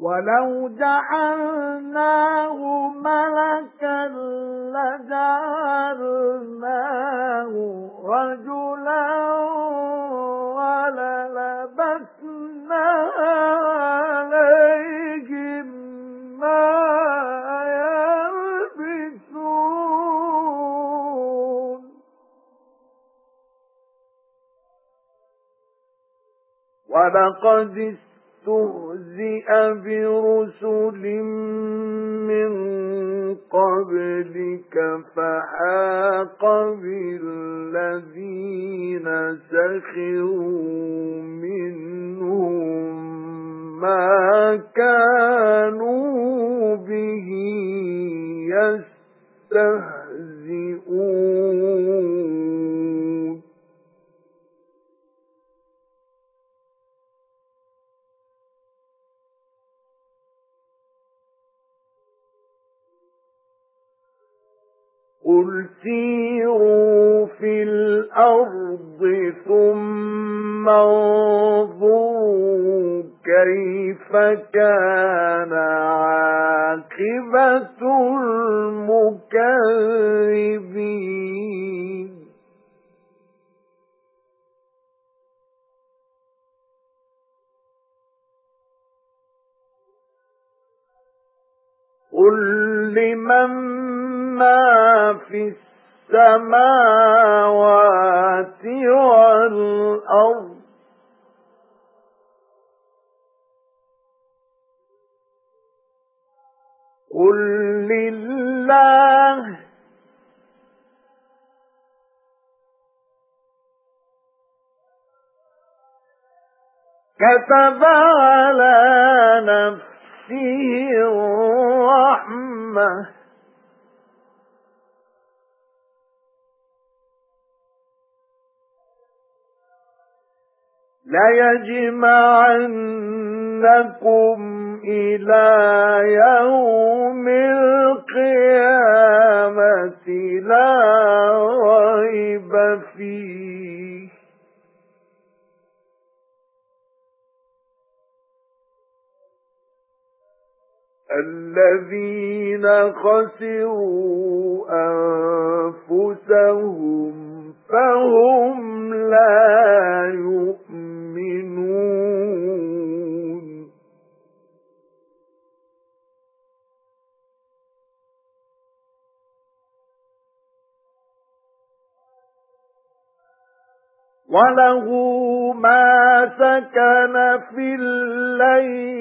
وَلَوْ جَعَلْنَاهُ مَلَكًا لَجَعَلْنَاهُ رَجُلًا وَلَلَبَسْنَا عَلَيْهِمْ مَا يَلْبِسُونَ وَلَقَدِ اسْتُهْزِئَ بِرُسُلٍ مِّن قَبْلِكَ فَحَاقَ بِالَّذِينَ سَخِرُوا مِنْهُم مَّا كَانُوا بِهِ يَسْتَهْزِئُونَ. قُلْ سِيرُوا فِي الْأَرْضِ ثُمَّ انظُرُوا كَيْفَ كَانَ عَاقِبَةُ الْمُكَذِّبِينَ قُل لِّمَن مَا فِي السَّمَاوَاتِ وَالْأَرْضِ. قُل لِّلَّهِ كَتَبَ عَلَى نَفْسِهِ الرَّحْمَةَ. لَيَجْمَعَنَّكُمْ إِلَى يَوْمِ الْقِيَامَةِ لَا رَيْبَ فِيهِ. الَّذِينَ خَسِرُوا أَنفُسَهُمْ فَهُمْ لَا وَلَهُ مَا سَكَنَ فِي اللَّيْلِ